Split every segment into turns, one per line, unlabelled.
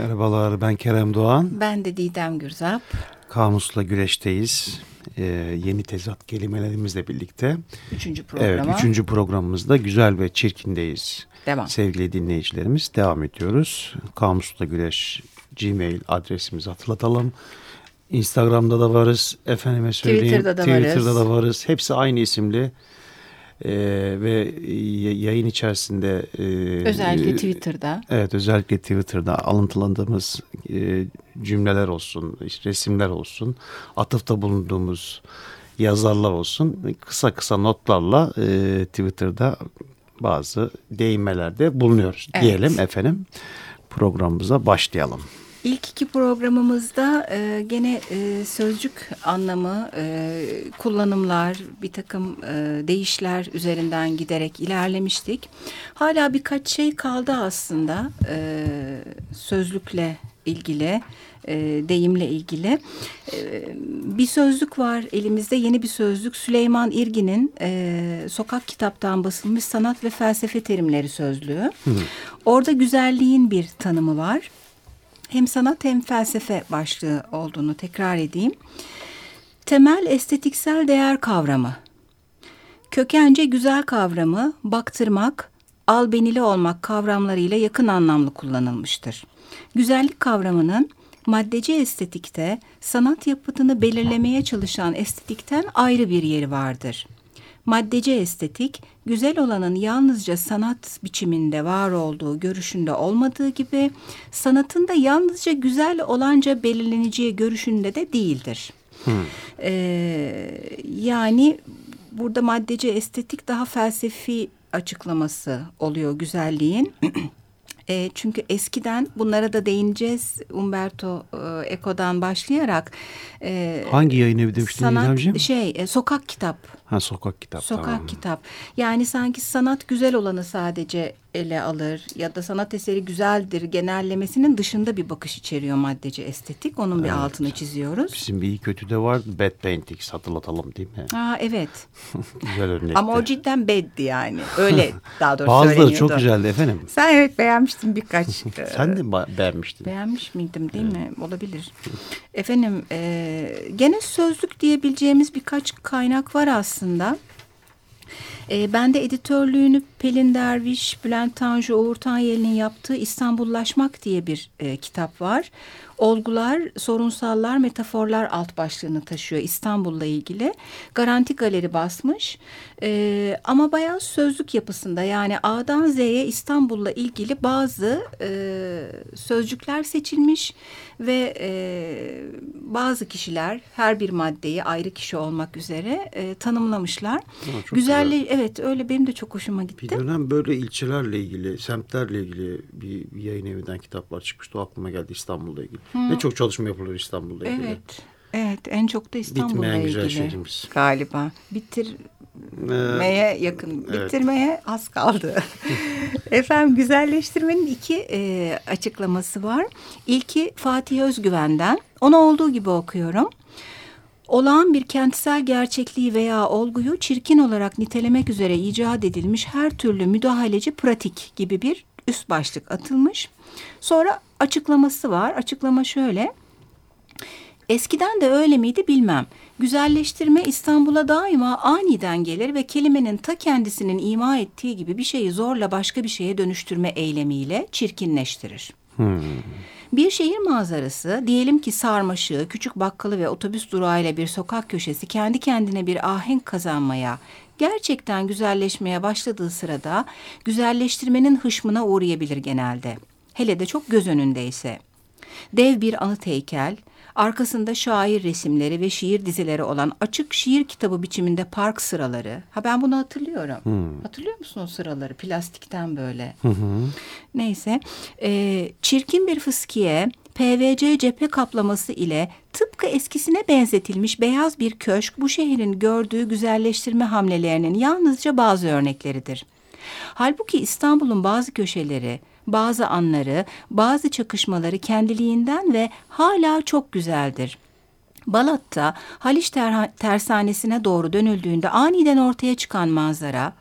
Merhabalar ben Kerem Doğan.
Ben de Didem Gürzap.
Kamusla güreşteyiz. Ee, yeni tezat kelimelerimizle birlikte.
Üçüncü programa.
Evet üçüncü programımızda güzel ve çirkindeyiz.
Devam.
Sevgili dinleyicilerimiz devam ediyoruz. Kamusla güreş gmail adresimizi hatırlatalım. Instagram'da da varız. Efendime söyleyeyim.
Twitter'da da
Twitter'da
varız.
da varız. Hepsi aynı isimli. Ee, ve yayın içerisinde e,
Özellikle Twitter'da.
Evet özellikle Twitter'da alıntılandığımız e, cümleler olsun, işte resimler olsun, atıfta bulunduğumuz yazarlar olsun kısa kısa notlarla e, Twitter'da bazı değinmelerde bulunuyoruz
Evet.
diyelim efendim. Programımıza başlayalım.
İlk iki programımızda e, gene e, sözcük anlamı, e, kullanımlar, bir takım e, değişler üzerinden giderek ilerlemiştik. Hala birkaç şey kaldı aslında e, sözlükle ilgili, e, deyimle ilgili. E, bir sözlük var elimizde, yeni bir sözlük. Süleyman İrgin'in e, sokak kitaptan basılmış sanat ve felsefe terimleri sözlüğü. Orada güzelliğin bir tanımı var hem sanat hem felsefe başlığı olduğunu tekrar edeyim. Temel estetiksel değer kavramı. Kökence güzel kavramı baktırmak, albenili olmak kavramlarıyla yakın anlamlı kullanılmıştır. Güzellik kavramının maddeci estetikte sanat yapıtını belirlemeye çalışan estetikten ayrı bir yeri vardır. Maddeci estetik, güzel olanın yalnızca sanat biçiminde var olduğu görüşünde olmadığı gibi, sanatın da yalnızca güzel olanca belirleneceği görüşünde de değildir. Ee, yani burada maddeci estetik daha felsefi açıklaması oluyor güzelliğin. E, çünkü eskiden bunlara da değineceğiz Umberto e, Eco'dan başlayarak. e,
Hangi yayın evi demiştin
sanat şey e, sokak kitap
Ha sokak kitap.
Sokak
tamam.
kitap. Yani sanki sanat güzel olanı sadece ele alır ya da sanat eseri güzeldir genellemesinin dışında bir bakış içeriyor maddeci estetik. Onun bir altını çiziyoruz.
Bizim bir iyi kötü de var. Bad Paintings hatırlatalım değil mi?
Aa evet.
Güzel örnekti.
Ama o cidden beddi yani. Öyle daha doğrusu
Bazıları çok güzeldi efendim.
Sen evet beğenmiştin birkaç. e,
Sen de beğenmiştin.
Beğenmiş miydim değil mi? Olabilir. Efendim e, gene sözlük diyebileceğimiz birkaç kaynak var aslında. E, ben de editörlüğünü Pelin Derviş, Bülent Tanju, Uğur Tanyeli'nin yaptığı İstanbullaşmak diye bir e, kitap var. Olgular, sorunsallar, metaforlar alt başlığını taşıyor İstanbul'la ilgili. Garanti Galeri basmış. E, ama bayağı sözlük yapısında yani A'dan Z'ye İstanbul'la ilgili bazı e, sözcükler seçilmiş ve e, bazı kişiler her bir maddeyi ayrı kişi olmak üzere e, tanımlamışlar.
çok
Güzelliği evet öyle benim de çok hoşuma gitti.
Bir dönem böyle ilçelerle ilgili, semtlerle ilgili bir, bir yayın evinden kitaplar çıkmıştı. O aklıma geldi İstanbul'la ilgili. Ne çok çalışma yapılıyor İstanbul'la ilgili.
Evet. Evet en çok da İstanbul'la
Bitmeyen güzel
ilgili
şehrimiz.
galiba. Bitirmeye
Ee,
yakın,
evet.
bitirmeye az kaldı. Efendim güzelleştirmenin iki e, açıklaması var. İlki Fatih Özgüven'den. Onu olduğu gibi okuyorum. Olağan bir kentsel gerçekliği veya olguyu çirkin olarak nitelemek üzere icat edilmiş her türlü müdahaleci pratik gibi bir üst başlık atılmış. Sonra açıklaması var. Açıklama şöyle. Eskiden de öyle miydi bilmem. Güzelleştirme İstanbul'a daima aniden gelir ve kelimenin ta kendisinin ima ettiği gibi bir şeyi zorla başka bir şeye dönüştürme eylemiyle çirkinleştirir. Bir şehir manzarası, diyelim ki sarmaşığı, küçük bakkalı ve otobüs durağıyla bir sokak köşesi kendi kendine bir ahenk kazanmaya, gerçekten güzelleşmeye başladığı sırada güzelleştirmenin hışmına uğrayabilir genelde. Hele de çok göz önündeyse. Dev bir anıt heykel, arkasında şair resimleri ve şiir dizileri olan açık şiir kitabı biçiminde park sıraları. Ha ben bunu hatırlıyorum. Hatırlıyor musun o sıraları? Plastikten böyle. Neyse. Ee, çirkin bir fıskiye PVC cephe kaplaması ile tıpkı eskisine benzetilmiş beyaz bir köşk bu şehrin gördüğü güzelleştirme hamlelerinin yalnızca bazı örnekleridir. Halbuki İstanbul'un bazı köşeleri, bazı anları, bazı çakışmaları kendiliğinden ve hala çok güzeldir. Balat'ta Haliç Ter- tersanesine doğru dönüldüğünde aniden ortaya çıkan manzara,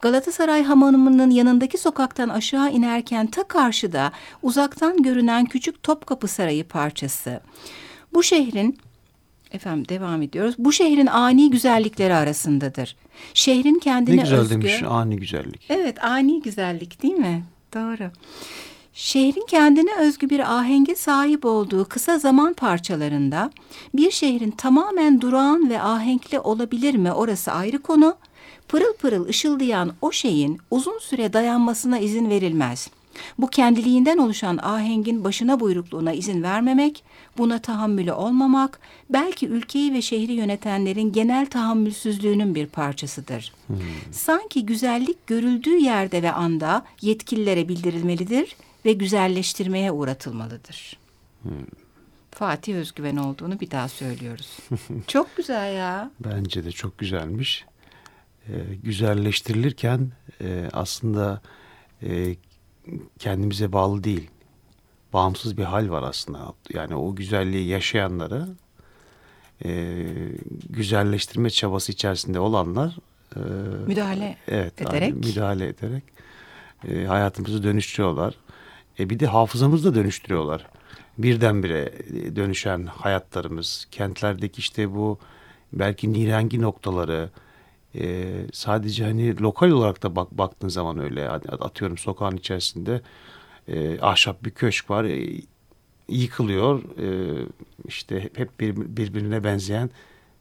Galatasaray Hamamı'nın yanındaki sokaktan aşağı inerken ta karşıda uzaktan görünen küçük Topkapı Sarayı parçası. Bu şehrin Efendim devam ediyoruz. Bu şehrin ani güzellikleri arasındadır. Şehrin kendine
Ne güzel
özgü...
demiş ani güzellik.
Evet ani güzellik değil mi? Doğru. Şehrin kendine özgü bir ahenge sahip olduğu kısa zaman parçalarında bir şehrin tamamen durağan ve ahenkli olabilir mi orası ayrı konu. Pırıl pırıl ışıldayan o şeyin uzun süre dayanmasına izin verilmez. Bu kendiliğinden oluşan ahengin başına buyrukluğuna izin vermemek, buna tahammülü olmamak, belki ülkeyi ve şehri yönetenlerin genel tahammülsüzlüğünün bir parçasıdır. Hmm. Sanki güzellik görüldüğü yerde ve anda yetkililere bildirilmelidir ve güzelleştirmeye uğratılmalıdır. Hmm. Fatih Özgüven olduğunu bir daha söylüyoruz. çok güzel ya.
Bence de çok güzelmiş. Ee, güzelleştirilirken e, aslında e, kendimize bağlı değil. Bağımsız bir hal var aslında. Yani o güzelliği yaşayanları e, güzelleştirme çabası içerisinde olanlar
e, müdahale evet, ederek
müdahale ederek e, hayatımızı dönüştürüyorlar. E, bir de hafızamızı da dönüştürüyorlar. Birdenbire dönüşen hayatlarımız, kentlerdeki işte bu belki nirengi noktaları, e, sadece hani lokal olarak da bak, baktığın zaman öyle atıyorum sokağın içerisinde e, ahşap bir köşk var e, yıkılıyor e, işte hep bir, birbirine benzeyen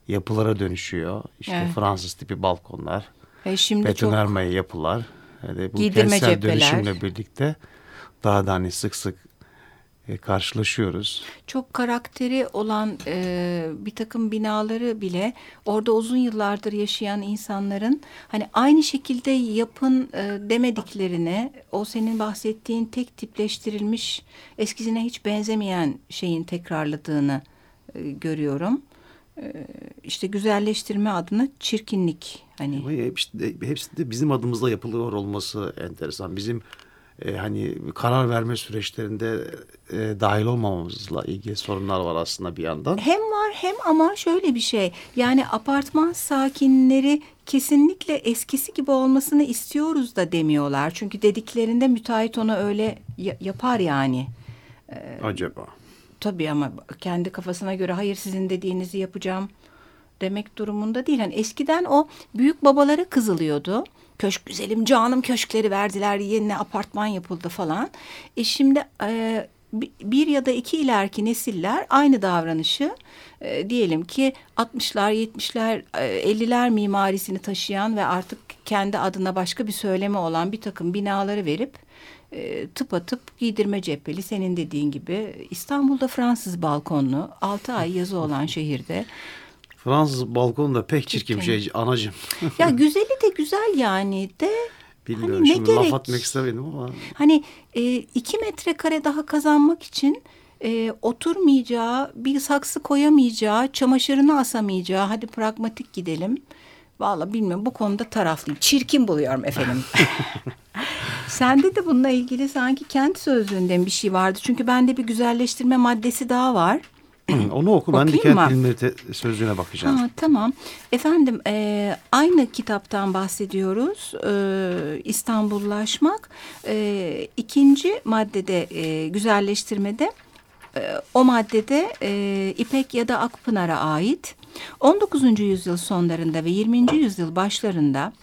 yapılara dönüşüyor işte evet. Fransız tipi balkonlar e şimdi betonarme çok... yapılar yani bu kentsel cepheler. dönüşümle birlikte daha da hani sık sık e, karşılaşıyoruz.
Çok karakteri olan e, bir takım binaları bile orada uzun yıllardır yaşayan insanların hani aynı şekilde yapın e, demediklerini o senin bahsettiğin tek tipleştirilmiş eskisine hiç benzemeyen şeyin tekrarladığını e, görüyorum. E, işte güzelleştirme adına çirkinlik hani.
Ama hepsi de, hepsi de bizim adımızla yapılıyor olması enteresan. Bizim e, hani karar verme süreçlerinde e, dahil olmamamızla ilgili sorunlar var aslında bir yandan.
Hem var hem ama şöyle bir şey yani apartman sakinleri kesinlikle eskisi gibi olmasını istiyoruz da demiyorlar. Çünkü dediklerinde müteahhit onu öyle yapar yani.
Ee, Acaba?
Tabii ama kendi kafasına göre hayır sizin dediğinizi yapacağım demek durumunda değil. Yani eskiden o büyük babalara kızılıyordu köşk güzelim canım köşkleri verdiler yeni apartman yapıldı falan. E şimdi e, bir ya da iki ileriki nesiller aynı davranışı e, diyelim ki 60'lar 70'ler e, 50'ler mimarisini taşıyan ve artık kendi adına başka bir söyleme olan bir takım binaları verip e, tıpatıp giydirme cepheli senin dediğin gibi İstanbul'da Fransız balkonlu 6 ay yazı olan şehirde
Fransız balkonu da pek çirkin bir şey anacım.
ya güzeli de güzel yani de.
Bilmiyorum hani şimdi ne laf atmak istemedim ama.
Hani e, iki metrekare daha kazanmak için e, oturmayacağı, bir saksı koyamayacağı, çamaşırını asamayacağı, hadi pragmatik gidelim. Valla bilmiyorum bu konuda taraflıyım. Çirkin buluyorum efendim. Sende de bununla ilgili sanki kent sözlüğünden bir şey vardı. Çünkü bende bir güzelleştirme maddesi daha var.
Onu oku ben de kent bilimleri sözlüğüne bakacağım. Ha,
tamam. Efendim e, aynı kitaptan bahsediyoruz. E, İstanbullaşmak. E, ikinci maddede e, güzelleştirmede e, o maddede e, İpek ya da Akpınar'a ait 19. yüzyıl sonlarında ve 20. yüzyıl başlarında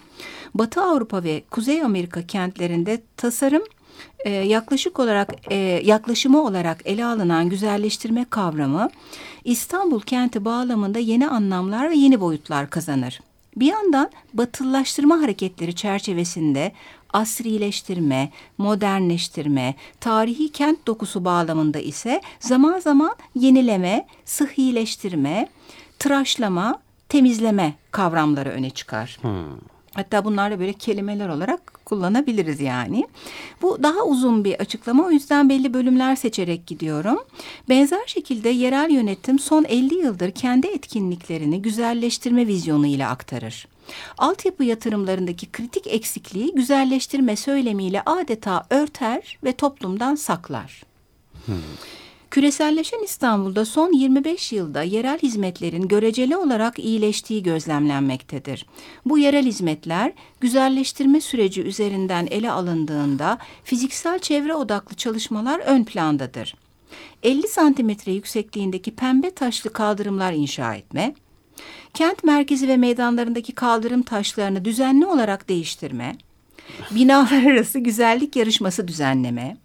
Batı Avrupa ve Kuzey Amerika kentlerinde tasarım e, yaklaşık olarak e, yaklaşımı olarak ele alınan güzelleştirme kavramı İstanbul kenti bağlamında yeni anlamlar ve yeni boyutlar kazanır. Bir yandan batılılaştırma hareketleri çerçevesinde asrileştirme, modernleştirme, tarihi kent dokusu bağlamında ise zaman zaman yenileme, sıhhileştirme, tıraşlama, temizleme kavramları öne çıkar. Hmm. Hatta bunlarla böyle kelimeler olarak kullanabiliriz yani. Bu daha uzun bir açıklama o yüzden belli bölümler seçerek gidiyorum. Benzer şekilde yerel yönetim son 50 yıldır kendi etkinliklerini güzelleştirme vizyonu ile aktarır. Altyapı yatırımlarındaki kritik eksikliği güzelleştirme söylemiyle adeta örter ve toplumdan saklar. Hmm. Küreselleşen İstanbul'da son 25 yılda yerel hizmetlerin göreceli olarak iyileştiği gözlemlenmektedir. Bu yerel hizmetler güzelleştirme süreci üzerinden ele alındığında fiziksel çevre odaklı çalışmalar ön plandadır. 50 santimetre yüksekliğindeki pembe taşlı kaldırımlar inşa etme, kent merkezi ve meydanlarındaki kaldırım taşlarını düzenli olarak değiştirme, binalar arası güzellik yarışması düzenleme,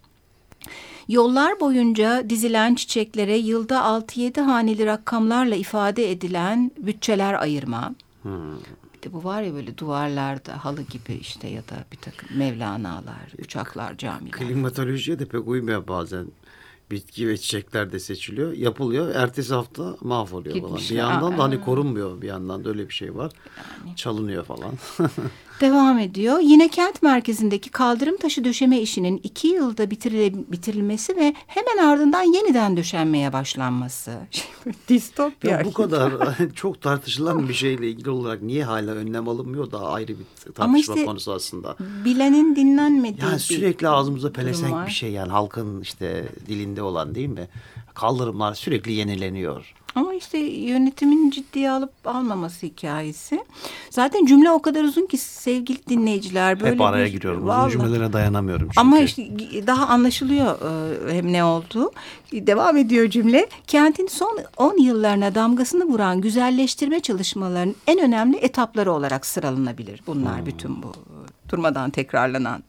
Yollar boyunca dizilen çiçeklere yılda 6-7 haneli rakamlarla ifade edilen bütçeler ayırma. Hmm. Bir de bu var ya böyle duvarlarda halı gibi işte ya da bir takım Mevlana'lar, uçaklar, camiler.
Klimatolojiye de pek uymuyor bazen bitki ve çiçekler de seçiliyor. Yapılıyor. Ertesi hafta mahvoluyor Gitmiş. falan. Bir yandan da hani korunmuyor bir yandan da öyle bir şey var. Yani. Çalınıyor falan.
Devam ediyor. Yine kent merkezindeki kaldırım taşı döşeme işinin iki yılda bitirile, bitirilmesi ve hemen ardından yeniden döşenmeye başlanması.
Distopya. Ya bu kadar çok tartışılan bir şeyle ilgili olarak niye hala önlem alınmıyor da ayrı bir tartışma Ama işte, konusu aslında.
Bilenin dinlenmediği
yani sürekli ağzımıza pelesenk bir şey yani halkın işte dilinde olan değil mi? Kaldırımlar sürekli yenileniyor.
Ama işte yönetimin ciddiye alıp almaması hikayesi. Zaten cümle o kadar uzun ki sevgili dinleyiciler.
Böyle Hep araya bir, giriyorum. Vallahi. Uzun cümlelere dayanamıyorum çünkü.
Ama işte daha anlaşılıyor e, hem ne oldu. Devam ediyor cümle. Kentin son 10 yıllarına damgasını vuran güzelleştirme çalışmalarının en önemli etapları olarak sıralanabilir. Bunlar hmm. bütün bu durmadan tekrarlanan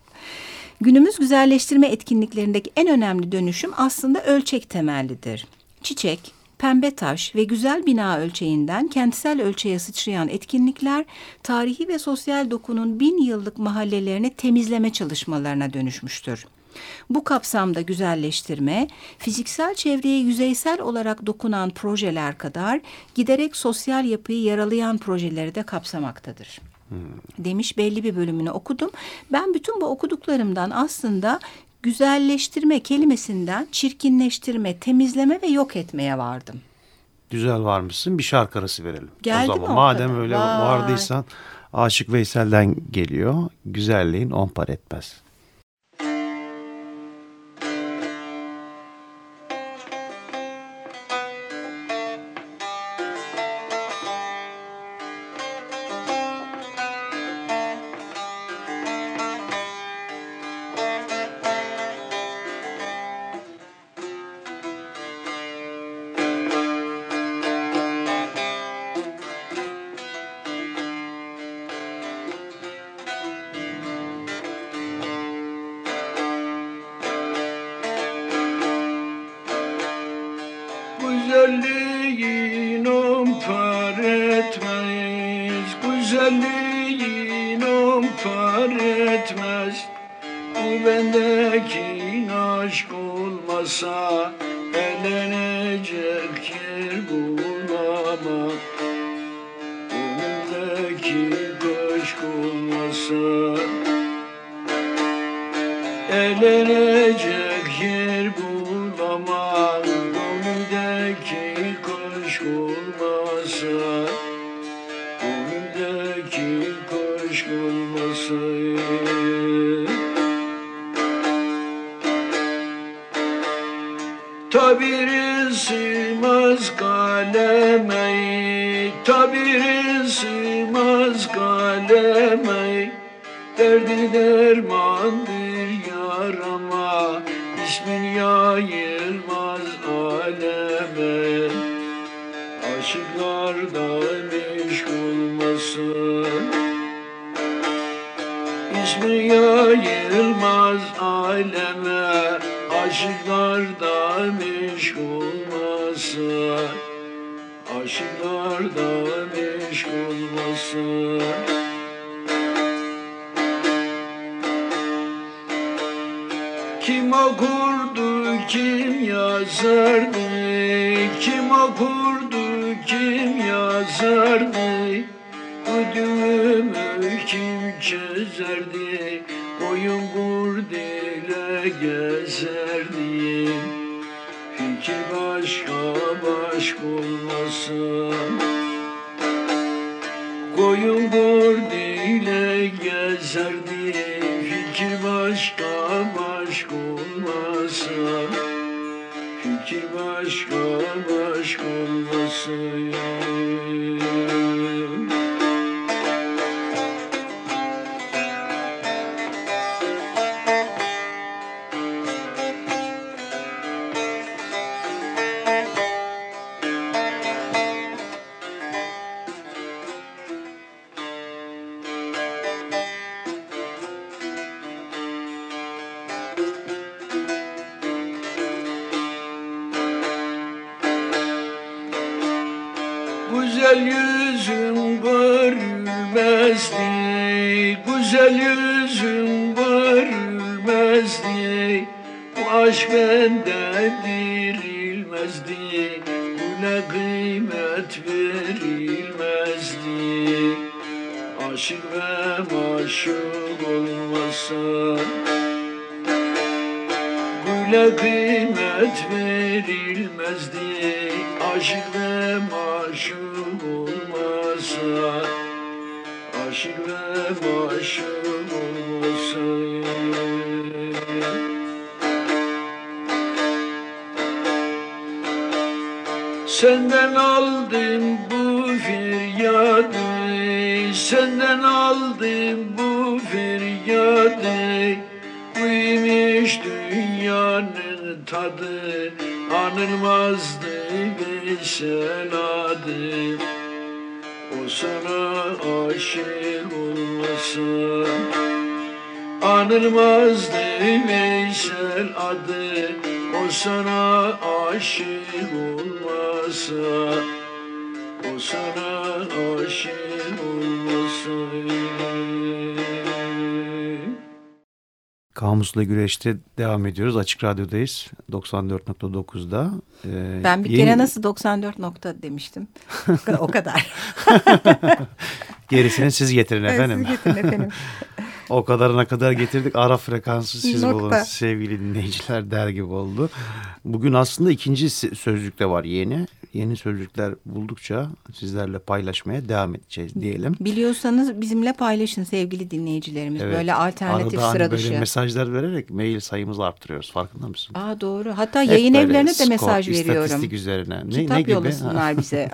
Günümüz güzelleştirme etkinliklerindeki en önemli dönüşüm aslında ölçek temellidir. Çiçek, pembe taş ve güzel bina ölçeğinden kentsel ölçeğe sıçrayan etkinlikler tarihi ve sosyal dokunun bin yıllık mahallelerini temizleme çalışmalarına dönüşmüştür. Bu kapsamda güzelleştirme, fiziksel çevreye yüzeysel olarak dokunan projeler kadar giderek sosyal yapıyı yaralayan projeleri de kapsamaktadır. Hmm. Demiş belli bir bölümünü okudum. Ben bütün bu okuduklarımdan aslında güzelleştirme kelimesinden çirkinleştirme, temizleme ve yok etmeye vardım.
Güzel varmışsın. Bir şarkı arası verelim.
Geldi
o
zaman. Mi
Madem kadar? öyle Vay. vardıysan Aşık Veysel'den geliyor. Güzelliğin on par etmez.
Güzelliğin par etmez Güzelliğin kuş olmasa Tabiri sığmaz kaleme Tabiri sığmaz kaleme Derdi dermandır yayılmaz aleme Aşıklarda meşk olmasın Aşıklarda meşk olmasın Kim okurdu, kim yazardı? Kim okurdu, kim yazardı? Ödümü kim çözerdi? Boyun kurdele gezerdi. Fikir başka başka Aşık ve maşuk olmasa Güle kıymet verilmezdi Aşık ve maşuk olmasa Aşık ve maşuk olmasa Senden aldım bu feryadı Senden aldım bu feryadı Buymuş dünyanın tadı Anılmazdı Veysel adı O sana aşık olmasa Anılmazdı Veysel adı. O sana aşık olmasa
Kamusla Güreş'te devam ediyoruz. Açık Radyo'dayız. 94.9'da. Ee,
Ben bir
yeni-
kere nasıl 94 nokta demiştim. o kadar.
Gerisini siz getirin efendim.
Siz getirin efendim.
O kadarına kadar getirdik. Ara frekansı siz
Nokta.
bulun sevgili dinleyiciler der gibi oldu. Bugün aslında ikinci se- sözlük de var yeni. Yeni sözlükler buldukça sizlerle paylaşmaya devam edeceğiz diyelim.
Biliyorsanız bizimle paylaşın sevgili dinleyicilerimiz.
Evet.
Böyle alternatif
Arada hani
sıra
böyle
dışı.
mesajlar vererek mail sayımızı arttırıyoruz. Farkında mısın?
Aa doğru. Hatta
Hep
yayın
böyle
evlerine de
skor,
mesaj veriyorum.
İstatistik üzerine. Ne,
Kitap
ne gibi?
Yollasınlar bize.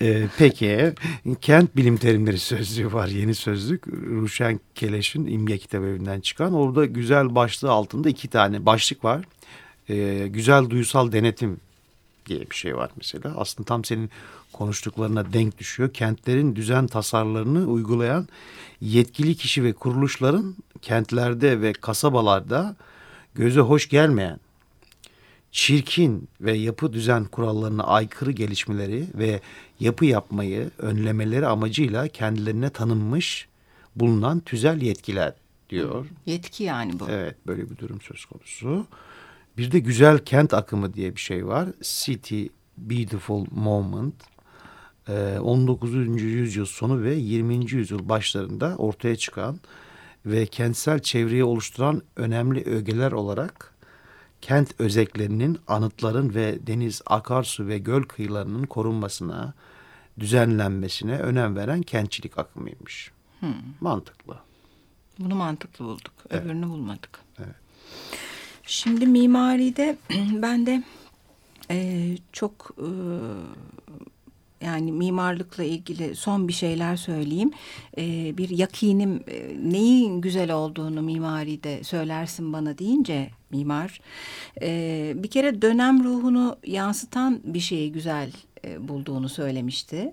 Ee, peki kent bilim terimleri sözlüğü var yeni sözlük Ruşen Keleş'in İmge Kitap Evi'nden çıkan orada güzel başlığı altında iki tane başlık var Ee, güzel duysal denetim diye bir şey var mesela aslında tam senin konuştuklarına denk düşüyor kentlerin düzen tasarlarını uygulayan yetkili kişi ve kuruluşların kentlerde ve kasabalarda göze hoş gelmeyen çirkin ve yapı düzen kurallarına aykırı gelişmeleri ve yapı yapmayı önlemeleri amacıyla kendilerine tanınmış bulunan tüzel yetkiler diyor.
Yetki yani bu.
Evet böyle bir durum söz konusu. Bir de güzel kent akımı diye bir şey var. City Beautiful Moment. Ee, 19. yüzyıl sonu ve 20. yüzyıl başlarında ortaya çıkan ve kentsel çevreyi oluşturan önemli ögeler olarak kent özelliklerinin, anıtların ve deniz, akarsu ve göl kıyılarının korunmasına, düzenlenmesine önem veren kentçilik akımıymış. Mantıklı.
Bunu mantıklı bulduk. Öbürünü bulmadık. Şimdi mimaride ben de e, çok e, yani mimarlıkla ilgili son bir şeyler söyleyeyim. E, bir yakinim e, neyin güzel olduğunu mimaride söylersin bana deyince mimar. e, bir kere dönem ruhunu yansıtan bir şeyi güzel e, bulduğunu söylemişti.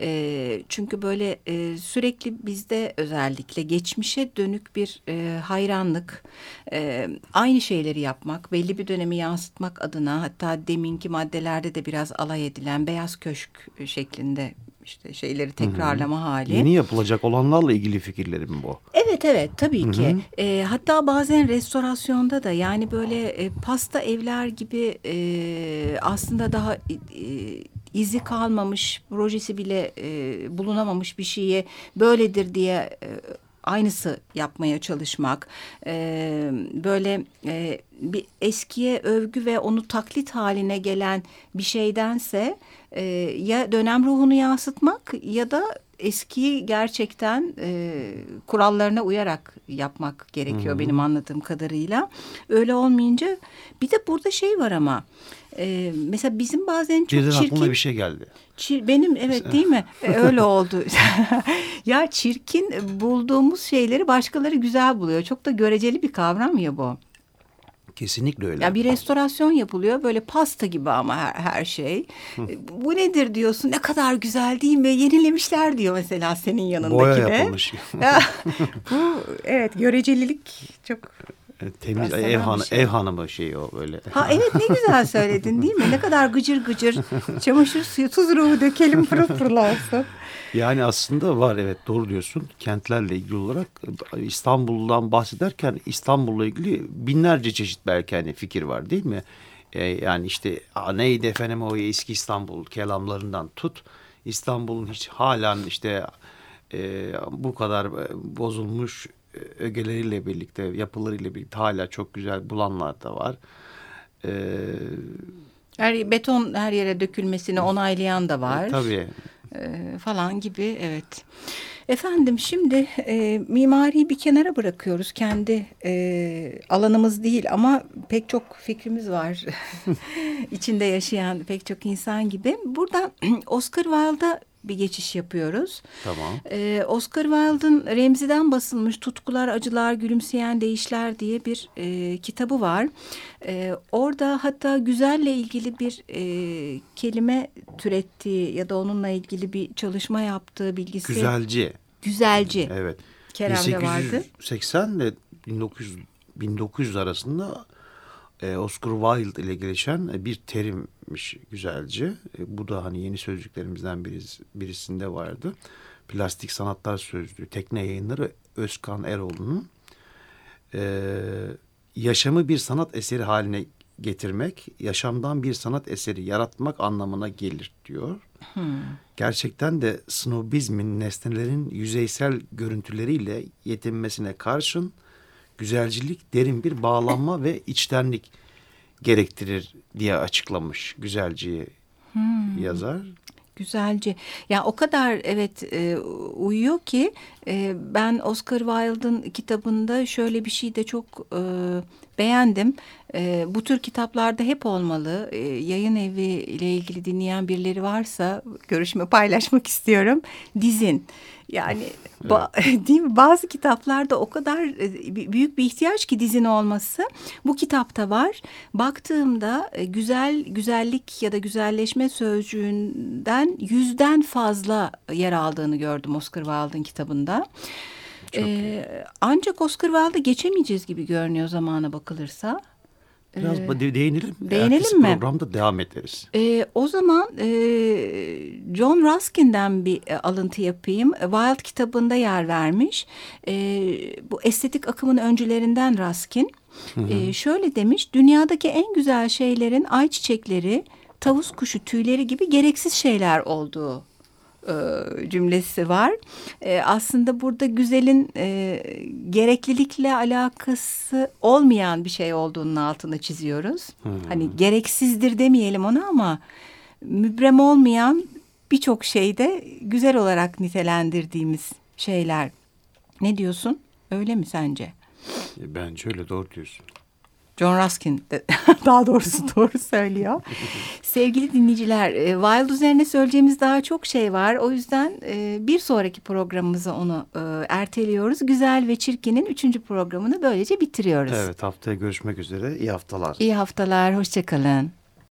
E, çünkü böyle e, sürekli bizde özellikle geçmişe dönük bir e, hayranlık, e, aynı şeyleri yapmak, belli bir dönemi yansıtmak adına hatta deminki maddelerde de biraz alay edilen beyaz köşk şeklinde işte şeyleri tekrarlama hali.
Yeni yapılacak olanlarla ilgili fikirlerim bu.
Evet evet tabii ki. E, hatta bazen restorasyonda da yani böyle e, pasta evler gibi e, aslında daha e, izi kalmamış, projesi bile e, bulunamamış bir şeye böyledir diye e, aynısı yapmaya çalışmak. E, böyle e, bir eskiye övgü ve onu taklit haline gelen bir şeydense e, ya dönem ruhunu yansıtmak ya da eskiyi gerçekten e, kurallarına uyarak yapmak gerekiyor -hı. benim anladığım kadarıyla. Öyle olmayınca bir de burada şey var ama e, mesela bizim bazen çok
Birden
çirkin...
aklıma bir şey geldi.
Çir, benim evet değil mi? E, öyle oldu. ya çirkin bulduğumuz şeyleri başkaları güzel buluyor. Çok da göreceli bir kavram ya bu.
Kesinlikle öyle.
Ya bir restorasyon yapılıyor böyle pasta gibi ama her, her şey. Bu nedir diyorsun ne kadar güzel değil mi? Yenilemişler diyor mesela senin yanındaki
Boya
de.
yapılmış.
bu evet görecelilik çok
e, Temiz ev, hanı, şey. ev hanımı şeyi o böyle.
Ha evet ne güzel söyledin değil mi? Ne kadar gıcır gıcır çamaşır suyu tuz ruhu dökelim pırıl pırıl olsun.
Yani aslında var evet doğru diyorsun. Kentlerle ilgili olarak İstanbul'dan bahsederken İstanbul'la ilgili binlerce çeşit belki hani fikir var değil mi? Ee, yani işte neydi efendim o eski İstanbul kelamlarından tut. İstanbul'un hiç halen işte e, bu kadar e, bozulmuş e, ögeleriyle birlikte yapılarıyla birlikte hala çok güzel bulanlar da var.
Ee, her beton her yere dökülmesini onaylayan da var.
E, tabii
e, falan gibi evet. Efendim şimdi e, mimariyi bir kenara bırakıyoruz. Kendi e, alanımız değil ama pek çok fikrimiz var. içinde yaşayan pek çok insan gibi. Burada Oscar Wilde'a bir geçiş yapıyoruz.
Tamam.
Ee, Oscar Wilde'ın Remzi'den basılmış Tutkular, Acılar, Gülümseyen Değişler diye bir e, kitabı var. E, orada hatta güzelle ilgili bir e, kelime türettiği ya da onunla ilgili bir çalışma yaptığı bilgisi.
Güzelci.
Güzelci.
Evet.
Kerem'de vardı.
1880 ile 1900, 1900 arasında e, Oscar Wilde ile gelişen bir terimmiş güzelce. E, bu da hani yeni sözcüklerimizden birisi, birisinde vardı. Plastik Sanatlar Sözlüğü, Tekne Yayınları Özkan Eroğlu'nun e, yaşamı bir sanat eseri haline getirmek, yaşamdan bir sanat eseri yaratmak anlamına gelir diyor. Hmm. Gerçekten de snobizmin nesnelerin yüzeysel görüntüleriyle yetinmesine karşın güzelcilik derin bir bağlanma ve içtenlik gerektirir diye açıklamış güzelciyi hmm. yazar.
Güzelce. Ya o kadar evet e, uyuyor ki e, ben Oscar Wilde'ın kitabında şöyle bir şey de çok e, beğendim. E, bu tür kitaplarda hep olmalı. E, yayın evi ile ilgili dinleyen birileri varsa görüşme paylaşmak istiyorum. Dizin. Yani evet. ba değil mi? Bazı kitaplarda o kadar e, büyük bir ihtiyaç ki dizin olması. Bu kitapta var. Baktığımda e, güzel güzellik ya da güzelleşme sözcüğünden yüzden fazla yer aldığını gördüm Oscar Wilde'ın kitabında. Ee, ancak Oscar Wilde'ı geçemeyeceğiz gibi görünüyor zamana bakılırsa.
Biraz ee, değinelim.
Değinelim Ertesi mi?
programda devam ederiz.
Ee, o zaman e, John Ruskin'den bir e, alıntı yapayım. Wild kitabında yer vermiş. E, bu estetik akımın öncülerinden Ruskin. Hı hı. E, şöyle demiş, dünyadaki en güzel şeylerin ayçiçekleri, tavus kuşu tüyleri gibi gereksiz şeyler olduğu e, cümlesi var. E, aslında burada güzelin e, gereklilikle alakası olmayan bir şey olduğunun altını çiziyoruz. Hmm. Hani gereksizdir demeyelim ona ama mübrem olmayan birçok şeyde güzel olarak nitelendirdiğimiz şeyler. Ne diyorsun? Öyle mi sence?
Bence öyle doğru diyorsun.
John Ruskin daha doğrusu doğru söylüyor. Sevgili dinleyiciler, e, Wild üzerine söyleyeceğimiz daha çok şey var. O yüzden e, bir sonraki programımızı onu e, erteliyoruz. Güzel ve Çirkin'in üçüncü programını böylece bitiriyoruz.
Evet haftaya görüşmek üzere. İyi haftalar.
İyi haftalar, hoşçakalın.